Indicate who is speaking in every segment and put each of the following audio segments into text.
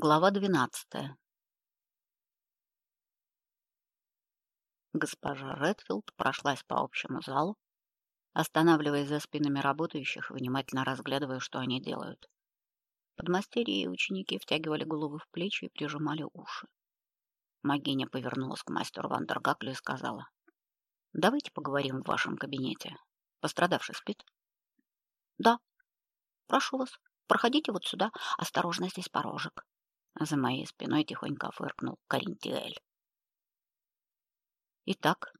Speaker 1: Глава двенадцатая. Госпожа Редфилд прошлась по общему залу, останавливаясь за спинами работающих, внимательно разглядывая, что они делают. Подмастерья и ученики втягивали головы в плечи и прижимали уши. Магиня повернулась к мастеру Вандергаклю и сказала: "Давайте поговорим в вашем кабинете. Пострадавший спит?"
Speaker 2: "Да. Прошу вас, проходите вот сюда. Осторожно, здесь порожек."
Speaker 1: За моей спиной тихонько фыркнул Каринтиэль. Итак,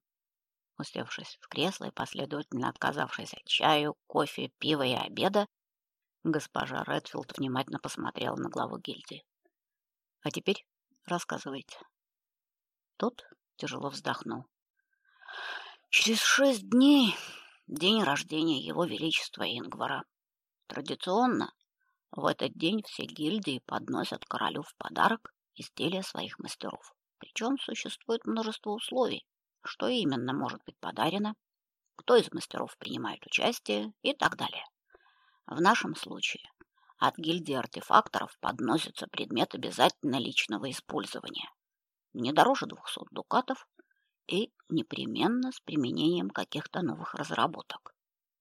Speaker 1: усевшись в кресло и последовательно отказавшись от чаю, кофе, пива и обеда, госпожа Редфилд внимательно посмотрела на главу гильдии. А теперь рассказывайте. Тот тяжело вздохнул. Через шесть дней день рождения его величества Ингвара. Традиционно в этот день все гильдии подносят королю в подарок изделия своих мастеров. Причем существует множество условий, что именно может быть подарено, кто из мастеров принимает участие и так далее. В нашем случае от гильдии артефакторов подносится предмет обязательно личного использования, не дороже 200 дукатов и непременно с применением каких-то новых разработок.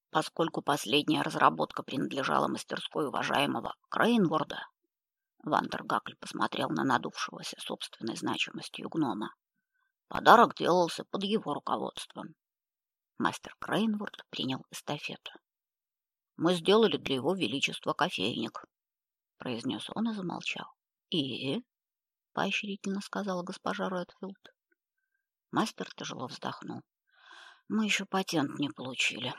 Speaker 1: Поскольку последняя разработка принадлежала мастерской уважаемого Крейнворда, Вандергакль посмотрел на надувшегося собственной значимостью гнома. Подарок делался под его руководством. Мастер Крейнворд принял эстафету. Мы сделали для его величества кофейник, произнес он и замолчал. И поощрительно сказала госпожа Редфилд. Мастер тяжело вздохнул. Мы еще патент не получили.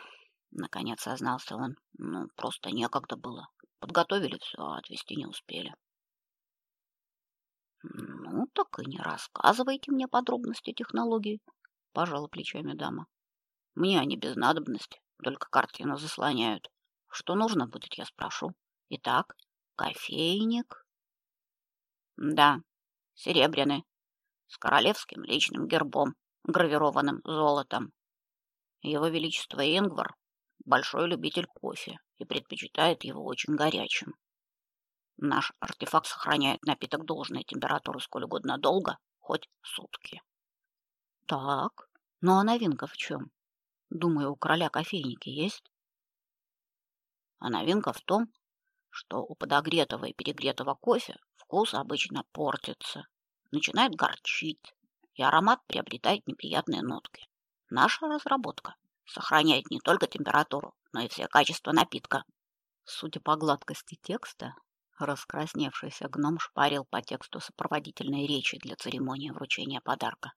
Speaker 1: Наконец сознался он. Ну, просто некогда было. Подготовили все, а отвезти не успели. Ну, так и не рассказывайте мне подробности технологии, пожала плечами дама. Мне они без надобности, только картину заслоняют. Что нужно будет, я спрошу. Итак, кофейник. Да, серебряный, с королевским личным гербом, гравированным золотом. Его величество Ингвар большой любитель кофе и предпочитает его очень горячим. Наш артефакт сохраняет напиток должной температуры сколь угодно долго, хоть сутки.
Speaker 2: Так, ну а новинка в чем? Думаю, у короля кофейники есть.
Speaker 1: А новинка в том, что у подогретого и перегретого кофе вкус обычно портится, начинает горчить, и аромат приобретает неприятные нотки. Наша разработка сохраняет не только температуру, но и все качества напитка.
Speaker 2: Судя по гладкости текста, раскрасневшийся гном шпарил по тексту сопроводительной речи для церемонии вручения подарка.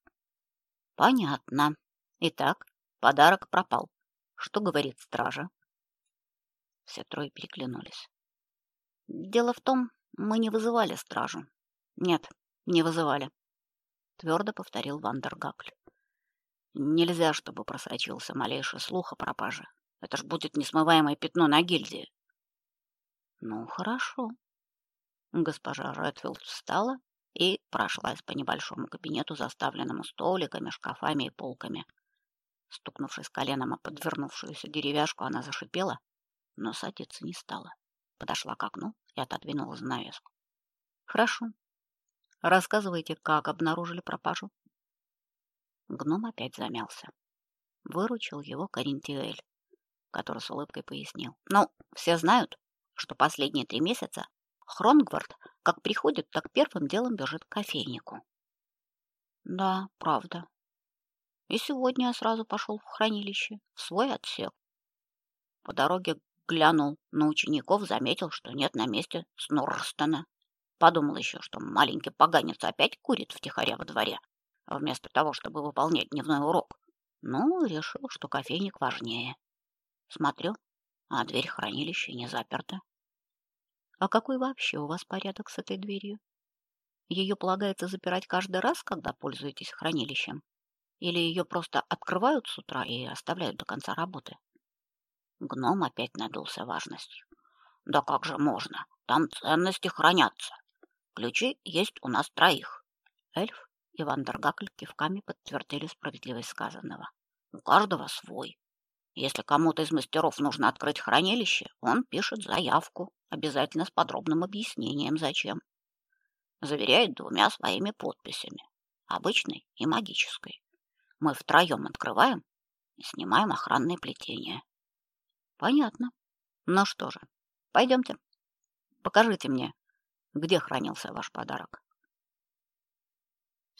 Speaker 1: Понятно. Итак, подарок пропал. Что говорит стража? Все трое переглянулись. Дело в том, мы не вызывали стражу. Нет, не вызывали, твердо повторил Вандергакль. Нельзя, чтобы просочился малейший слух о пропаже. Это ж будет несмываемое пятно на гильдии. Ну, хорошо. Госпожа Редфилд встала и прошлась по небольшому кабинету, заставленному столиками, шкафами и полками. Стукнувшись коленом о подвернувшуюся деревяшку, она зашипела, но садиться не стала. Подошла к окну и отодвинула занавеску. Хорошо. Рассказывайте, как обнаружили пропажу. Гном опять замялся. Выручил его Каринтиэль, который с улыбкой пояснил. Ну, все знают, что последние три месяца Хронгвард как приходит, так первым делом бежит к кофейнику.
Speaker 2: Да, правда.
Speaker 1: И сегодня я сразу пошел в хранилище, в свой отсек. По дороге глянул на учеников, заметил, что нет на месте Снорстона. Подумал еще, что маленький поганец опять курит втихаря во дворе вместо того, чтобы выполнять дневной урок. Ну, решил, что кофейник важнее. Смотрю, а дверь хранилища не заперта.
Speaker 2: А какой вообще у вас порядок с этой дверью? Ее полагается запирать каждый раз, когда пользуетесь хранилищем? Или ее просто открывают с утра и оставляют до конца работы?
Speaker 1: Гном опять надулся важностью. Да как же можно? Там ценности хранятся. Ключи есть у нас троих. Эльф, и Вандергакль кивками подтвердили справедливость сказанного. У каждого свой. Если кому-то из мастеров нужно открыть хранилище, он пишет заявку, обязательно с подробным объяснением, зачем. заверяет двумя своими подписями, обычной и магической. Мы втроем открываем и снимаем охранное плетение.
Speaker 2: Понятно. Ну что же, пойдемте. Покажите мне, где хранился ваш подарок.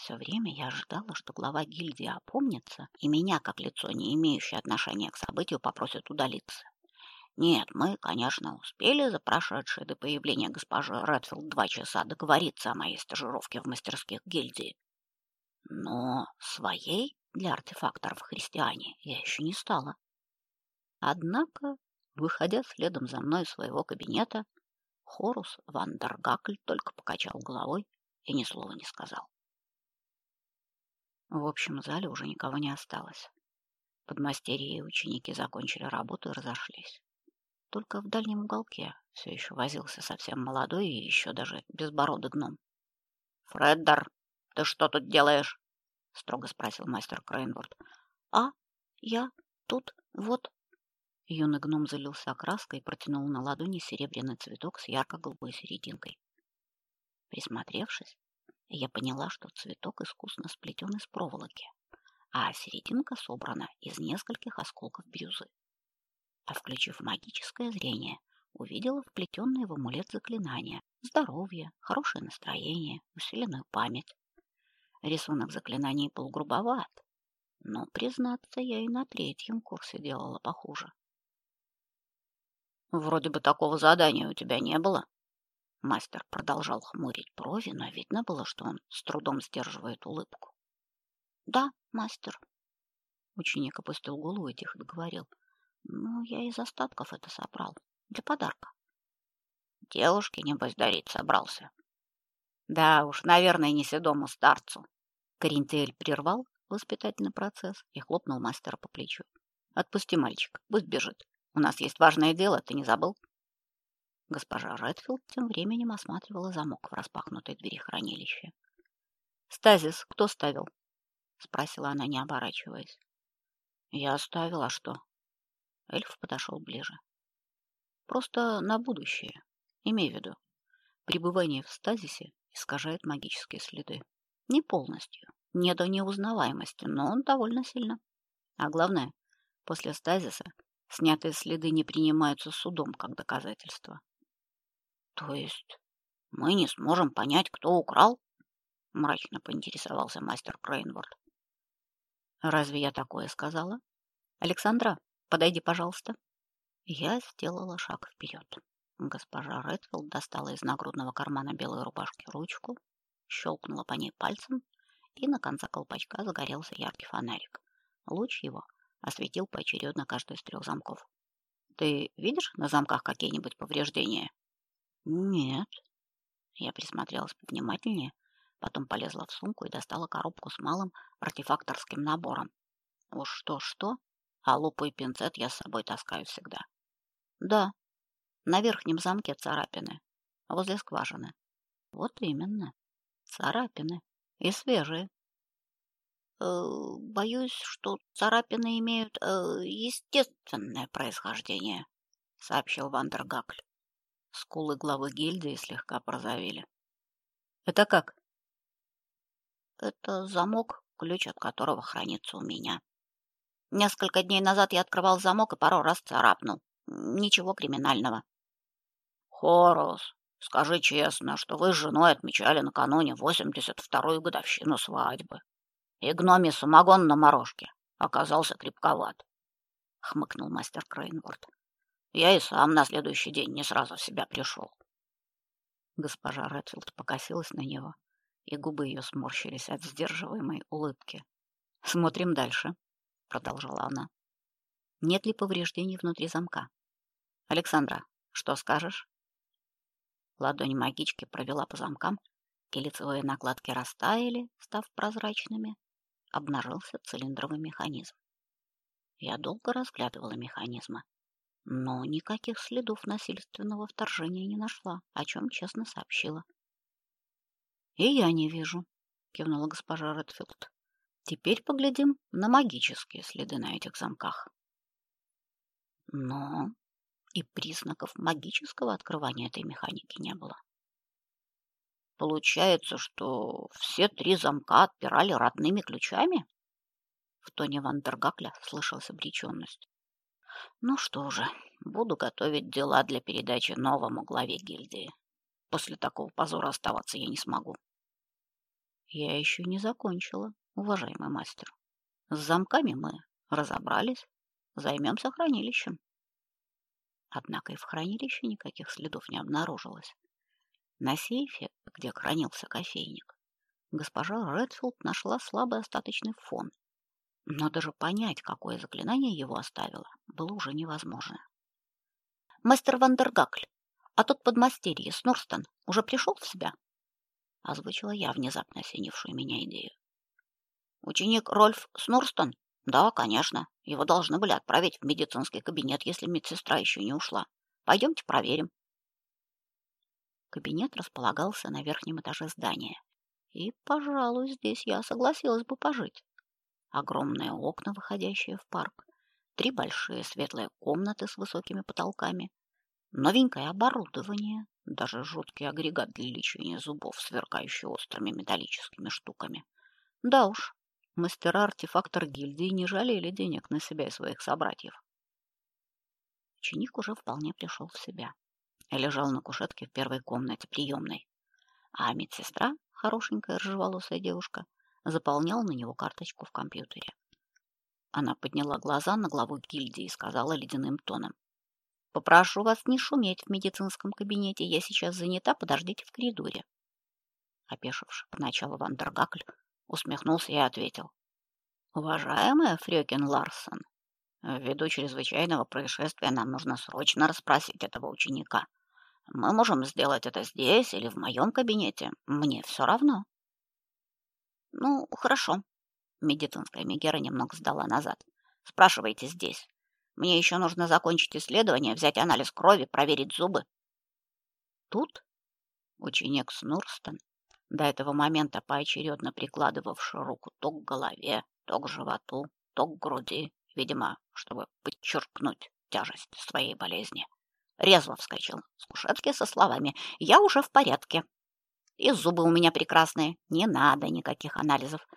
Speaker 2: Все время я ожидала, что глава гильдии опомнится и меня, как лицо, не имеющее отношения к событию, попросят удалиться. Нет, мы, конечно, успели за прошедшие до появления госпожи Редфилд два часа договориться о моей стажировке в мастерских гильдии. Но своей для артефакторов христиане я еще не стала. Однако, выходя следом за мной из своего кабинета, Хорус Вандергакль только покачал головой и ни слова не сказал. В общем зале уже никого не осталось. Подмастерья и ученики закончили работу и разошлись. Только в дальнем уголке все еще возился совсем молодой и еще даже безбородый гном.
Speaker 1: «Фреддер, ты что тут делаешь?» — строго спросил мастер Крейнворд.
Speaker 2: «А, я тут вот...» Юный гном залился краской и протянул на ладони серебряный цветок с ярко-голубой серединкой. Присмотревшись, я поняла, что цветок искусно сплетен из проволоки, а серединка собрана из нескольких осколков бирюзы. А включив магическое зрение, увидела вплетенное в амулет заклинание: здоровье, хорошее настроение, усиленную память. Рисунок заклинаний был грубоват, но, признаться, я и на третьем курсе делала похуже.
Speaker 1: Вроде бы такого задания у тебя не было. Мастер продолжал хмурить брови, но видно было, что он с трудом сдерживает улыбку.
Speaker 2: Да, мастер. Ученик опустил голову и тихо договорил: "Ну, я из остатков это собрал для подарка".
Speaker 1: Девушке небось дарить собрался. Да уж, наверное, не седому старцу.
Speaker 2: Каринтель прервал воспитательный процесс и хлопнул мастера по плечу. Отпусти мальчика, пусть бежит. У нас есть важное дело, ты не забыл? Госпожа Редфилд тем временем осматривала замок в распахнутой двери хранилища. Стазис кто ставил? спросила она, не оборачиваясь.
Speaker 1: Я оставила, а что?
Speaker 2: Эльф подошел ближе. Просто на будущее. Имей в виду, пребывание в стазисе искажает магические следы. Не полностью, не до неузнаваемости, но он довольно сильно. А главное, после стазиса Снятые следы не принимаются судом как доказательство.
Speaker 1: То есть мы не сможем понять, кто украл? мрачно поинтересовался мастер Крейнворд.
Speaker 2: Разве я такое сказала? Александра, подойди, пожалуйста. Я сделала шаг вперед. Госпожа Редфилд достала из нагрудного кармана белой рубашки ручку, щелкнула по ней пальцем, и на конце колпачка загорелся яркий фонарик. Луч его осветил поочередно каждый из трех замков. Ты видишь на замках какие-нибудь повреждения?
Speaker 1: Нет.
Speaker 2: Я присмотрелась повнимательнее, потом полезла в сумку и достала коробку с малым артефакторским набором. Уж что-что, а лупу и пинцет я с собой таскаю всегда. Да, на верхнем замке царапины, возле скважины. Вот именно, царапины и свежие.
Speaker 1: Э, боюсь, что царапины имеют э, естественное происхождение, сообщил Вандергакль.
Speaker 2: Скулы главы гильдии слегка порозовели. Это как?
Speaker 1: Это замок, ключ от которого хранится у меня. Несколько дней назад я открывал замок и пару раз царапнул. Ничего криминального. Хорус, скажи честно, что вы с женой отмечали накануне 82-ю годовщину свадьбы и гномий самогон на морожке оказался крепковат, хмыкнул мастер Крейнворд. Я и сам на следующий день не сразу в себя пришел.
Speaker 2: Госпожа Редфилд покосилась на него, и губы ее сморщились от сдерживаемой улыбки. Смотрим дальше, продолжала она. Нет ли повреждений внутри замка? Александра, что скажешь? Ладонь магички провела по замкам, и лицевые накладки растаяли, став прозрачными, обнажился цилиндровый механизм. Я долго разглядывала механизмы, но никаких следов насильственного вторжения не нашла, о чем честно сообщила. И я не вижу, кивнула госпожа Редфилд. Теперь поглядим на магические следы на этих замках. Но и признаков магического открывания этой механики не было.
Speaker 1: Получается, что все три замка отпирали родными ключами? В тоне Вандергакля слышалась обреченность. Ну что же, буду готовить дела для передачи новому главе гильдии. После такого позора оставаться я не смогу. Я еще не закончила, уважаемый мастер. С замками мы разобрались, займемся хранилищем. Однако и в хранилище никаких следов не обнаружилось. На сейфе, где хранился кофейник, госпожа Редфилд нашла слабый остаточный фон. Но даже понять, какое заклинание его оставило, было уже невозможно. «Мастер Вандергакль, а тот подмастерье Снорстон уже пришел в себя?» Озвучила я внезапно осенившую меня идею. «Ученик Рольф Снорстон? Да, конечно. Его должны были отправить в медицинский кабинет, если медсестра еще не ушла. Пойдемте проверим». Кабинет располагался на верхнем этаже здания. И, пожалуй, здесь я согласилась бы пожить. Огромные окна, выходящие в парк, три большие светлые комнаты с высокими потолками, новенькое оборудование, даже жуткий агрегат для лечения зубов, сверкающий острыми металлическими штуками. Да уж, мастера-артефактор гильдии не жалели денег на себя и своих собратьев. Ученик уже вполне пришел в себя лежал на кушетке в первой комнате приемной, а медсестра, хорошенькая рыжеволосая девушка, заполняла на него карточку в компьютере. Она подняла глаза на главу гильдии и сказала ледяным тоном: "Попрошу вас не шуметь в медицинском кабинете, я сейчас занята, подождите в коридоре". Опешивший поначалу Вандергакль усмехнулся и ответил: "Уважаемая Фрёкин Ларсон, ввиду чрезвычайного происшествия нам нужно срочно расспросить этого ученика. Мы можем сделать это здесь или в моем кабинете. Мне все равно. Ну, хорошо. Медицинская Мегера немного сдала назад. Спрашивайте здесь. Мне еще нужно закончить исследование, взять анализ крови, проверить зубы. Тут ученик Снурстон, до этого момента поочередно прикладывавший руку то к голове, то к животу, то к груди, видимо, чтобы подчеркнуть тяжесть своей болезни, резво вскочил с кушетки со словами «Я уже в порядке». И зубы у меня прекрасные, не надо никаких анализов.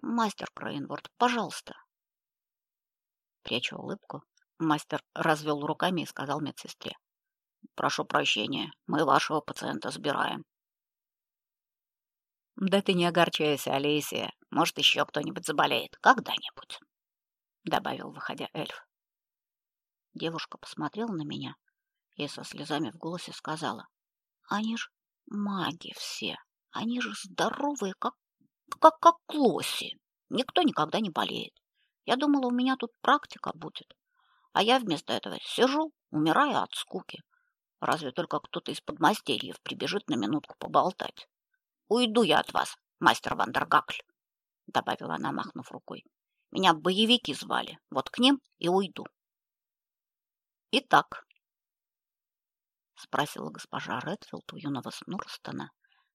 Speaker 1: Мастер Крейнворд, пожалуйста. Пряча улыбку, мастер развел руками и сказал медсестре. Прошу прощения, мы вашего пациента забираем. Да ты не огорчайся, Алисия. Может, еще кто-нибудь заболеет когда-нибудь, добавил, выходя эльф. Девушка посмотрела на меня и со слезами в голосе сказала: "Они ж маги все. Они же здоровые, как как как лоси. Никто никогда не болеет. Я думала, у меня тут практика будет. А я вместо этого сижу, умираю от скуки. Разве только кто-то из подмастерьев прибежит на минутку поболтать. Уйду я от вас, мастер Вандергакль, добавила она, махнув рукой. Меня боевики звали. Вот к ним и уйду. Итак, спросила госпожа Редфилд у юного Снурстона,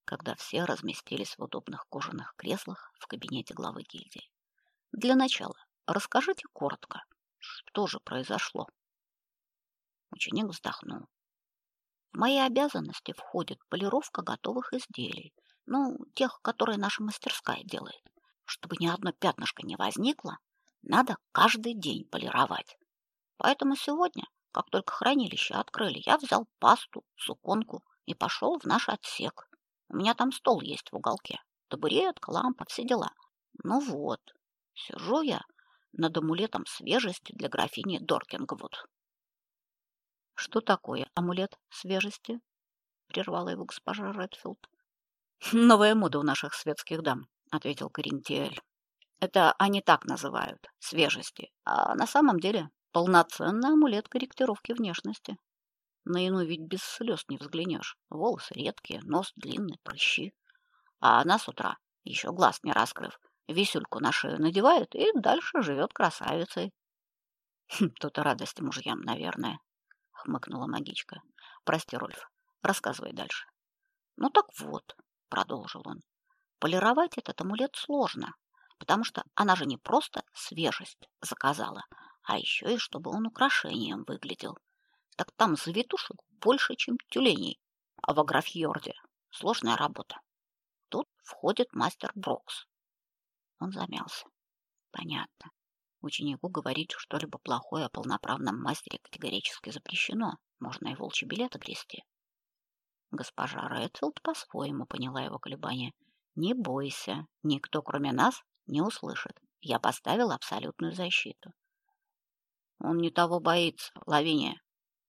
Speaker 1: когда все разместились в удобных кожаных креслах в кабинете главы гильдии. Для начала расскажите коротко, что же произошло. Ученик вздохнул. В мои обязанности входит полировка готовых изделий, ну, тех, которые наша мастерская делает. Чтобы ни одно пятнышко не возникло, надо каждый день полировать. Поэтому сегодня как только хранилище открыли, я взял пасту, суконку и пошел в наш отсек. У меня там стол есть в уголке. Табуретка, лампа, все дела. Ну вот, сижу я над амулетом свежести для графини Доркингвуд. Что такое амулет свежести? прервала его госпожа Редфилд. Новая мода у наших светских дам, ответил Каринтиэль. Это они так называют свежести, а на самом деле Полноценный амулет корректировки внешности. На иную ведь без слез не взглянешь. Волосы редкие, нос длинный, прыщи. А она с утра, еще глаз не раскрыв, висюльку на шею надевает и дальше живет красавицей. Хм, то-то радость мужьям, наверное, хмыкнула магичка. Прости, Рольф, рассказывай дальше. Ну так вот, продолжил он. Полировать этот амулет сложно, потому что она же не просто свежесть заказала, а еще и чтобы он украшением выглядел. Так там завитушек больше, чем тюленей, а в Аграфьорде Сложная работа. Тут входит мастер Брокс. Он замялся. Понятно. Ученику говорить что-либо плохое о полноправном мастере категорически запрещено. Можно и волчий билет огрести. Госпожа Редфилд по-своему поняла его колебания. Не бойся, никто, кроме нас, не услышит. Я поставил абсолютную защиту. Он не того боится, Лавиния,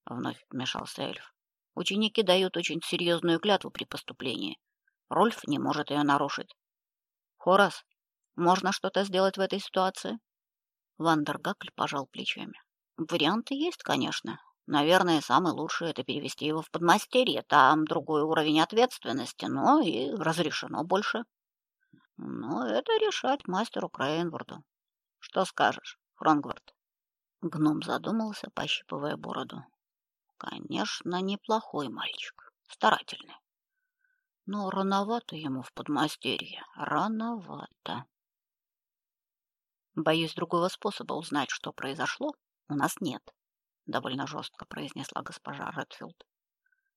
Speaker 1: вновь вмешался эльф. Ученики дают очень серьезную клятву при поступлении. Рольф не может ее нарушить. Хорас, можно что-то сделать в этой ситуации? Вандергакль пожал плечами. Варианты есть, конечно. Наверное, самый лучший это перевести его в подмастерье. Там другой уровень ответственности, но и разрешено больше. Но это решать мастеру Крейнворду. Что скажешь, Хронгвард? Гном задумался, пощипывая бороду. Конечно, неплохой мальчик, старательный. Но рановато ему в подмастерье, рановато. Боюсь, другого способа узнать, что произошло, у нас нет, довольно жестко произнесла госпожа Редфилд.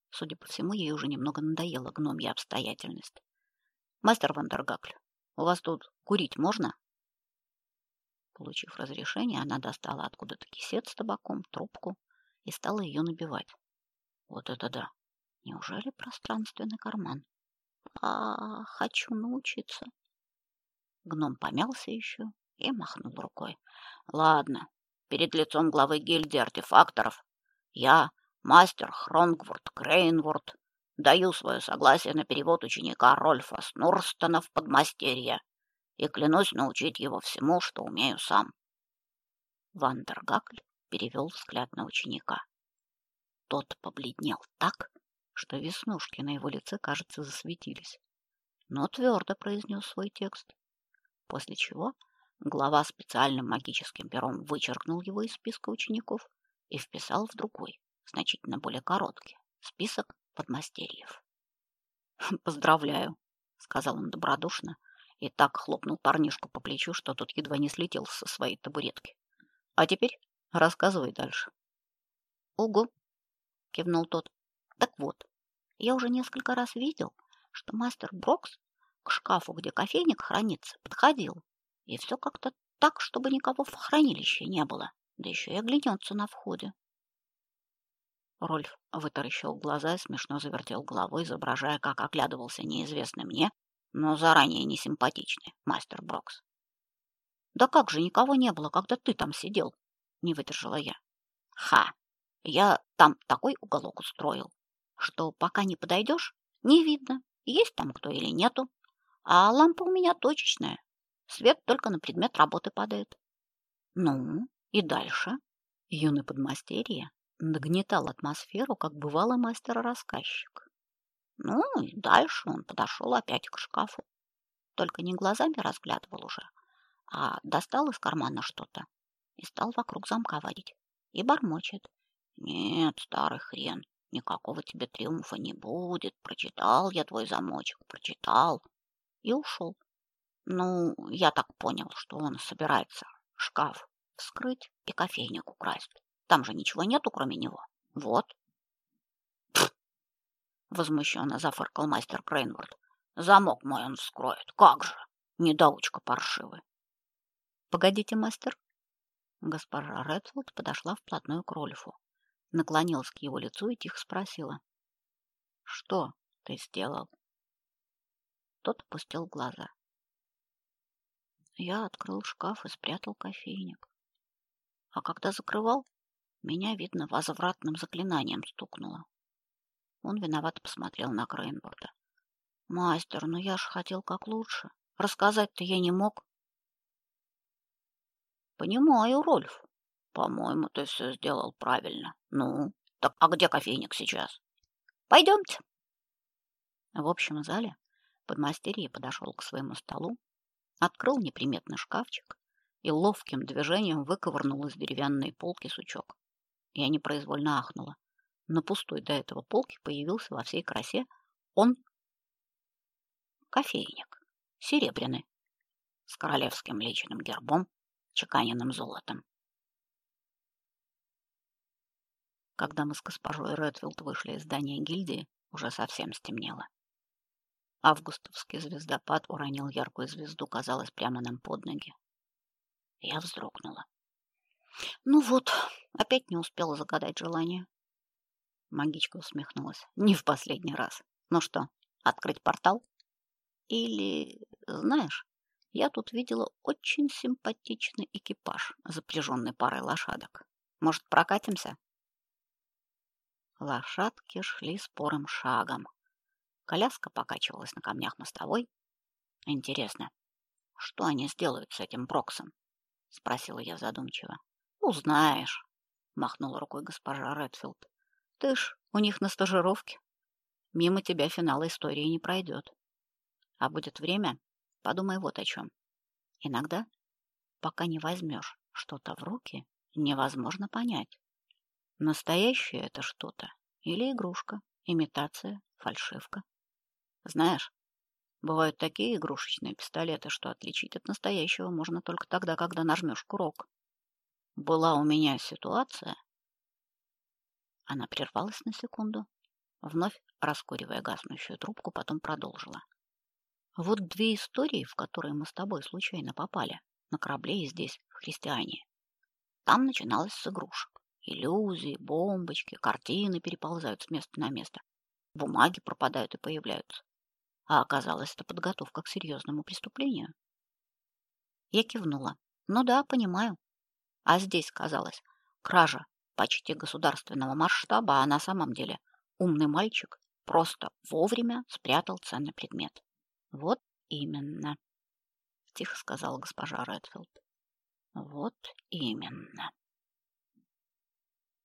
Speaker 1: Судя по всему, ей уже немного надоела гномья обстоятельность. Мастер Вандергакль, у вас тут курить можно? Получив разрешение, она достала откуда-то кисет с табаком, трубку и стала ее набивать. Вот это да. Неужели пространственный карман? А, хочу научиться. Гном помялся еще и махнул рукой. Ладно, перед лицом главы гильдии артефакторов я, мастер Хронгворд Крейнворд, даю свое согласие на перевод ученика Рольфа Снурстона в подмастерье и клянусь научить его всему, что умею сам. Вандергакль перевел взгляд на ученика. Тот побледнел так, что веснушки на его лице, кажется, засветились, но твердо произнес свой текст, после чего Глава специальным магическим пером вычеркнул его из списка учеников и вписал в другой, значительно более короткий, список подмастерьев. «Поздравляю», — сказал он добродушно и так хлопнул парнишку по плечу, что тот едва не слетел со своей табуретки. «А теперь рассказывай дальше». «Угу», — кивнул тот. «Так вот, я уже несколько раз видел, что мастер Брокс к шкафу, где кофейник хранится, подходил и все как-то так, чтобы никого в хранилище не было, да еще и оглянется на входе. Рольф вытаращил глаза смешно завертел головой, изображая, как оглядывался неизвестный мне, но заранее несимпатичный мастер Брокс. «Да как же никого не было, когда ты там сидел?» — не выдержала я. «Ха! Я там такой уголок устроил, что пока не подойдешь, не видно, есть там кто или нету. А лампа у меня точечная, Свет только на предмет работы падает. Ну, и дальше. Юный подмастерье нагнетал атмосферу, как бывалый мастер-рассказчик. Ну, и дальше он подошел опять к шкафу. Только не глазами разглядывал уже, а достал из кармана что-то и стал вокруг замка водить. И бормочет. Нет, старый хрен, никакого тебе триумфа не будет. Прочитал я твой замочек, прочитал. И ушел. Ну, я так понял, что он собирается шкаф вскрыть и кофейник украсть. Там же ничего нету, кроме него. Вот. Возмущенно зафыркал мастер Крейнворд. Замок мой он вскроет. Как же? Недоучка паршивый. Погодите, мастер. Госпожа Редфилд подошла вплотную к Рольфу, наклонилась к его лицу и тихо спросила: "Что ты сделал?" Тот опустил глаза. Я открыл шкаф и спрятал кофейник. А когда закрывал, меня, видно, возвратным заклинанием стукнуло. Он виновато посмотрел на Крейнборда. «Мастер, ну я ж хотел как лучше. Рассказать-то я не мог». «Понимаю, Рольф. По-моему, ты все сделал правильно. Ну, так а где кофейник сейчас? Пойдемте». В общем зале подмастерье подошел к своему столу открыл неприметный шкафчик и ловким движением выковырнул из деревянной полки сучок. Я непроизвольно ахнула. На пустой до этого полке появился во всей красе он кофейник, серебряный, с королевским личным гербом, чеканенным золотом. Когда мы с госпожой Редфилд вышли из здания гильдии, уже совсем стемнело.
Speaker 2: Августовский звездопад уронил яркую звезду, казалось, прямо нам под ноги. Я вздрогнула. Ну вот, опять не успела загадать желание. Магичка усмехнулась. Не в последний раз. Ну что, открыть портал? Или, знаешь, я тут видела очень симпатичный экипаж, запряженный парой лошадок. Может, прокатимся? Лошадки шли спорым шагом. Коляска покачивалась на камнях мостовой. Интересно, что они сделают с этим Броксом? спросила я задумчиво. Узнаешь, махнула рукой госпожа Редфилд. Ты ж у них на стажировке. Мимо тебя финала истории не пройдет. А будет время, подумай вот о чем. Иногда, пока не возьмешь что-то в руки, невозможно понять, настоящее это что-то или игрушка, имитация, фальшивка. Знаешь, бывают такие игрушечные пистолеты, что отличить от настоящего можно только тогда, когда нажмешь курок. Была у меня ситуация. Она прервалась на секунду, вновь раскуривая гаснущую трубку, потом продолжила. Вот две истории, в которые мы с тобой случайно попали на корабле и здесь, в христиане. Там начиналось с игрушек. Иллюзии, бомбочки, картины переползают с места на место. Бумаги пропадают и появляются. А оказалось, это подготовка к серьезному преступлению. Я кивнула. Ну да, понимаю. А здесь, казалось, кража почти государственного масштаба, а на самом деле умный мальчик просто вовремя спрятал ценный предмет. Вот именно, тихо сказала госпожа Редфилд. Вот именно.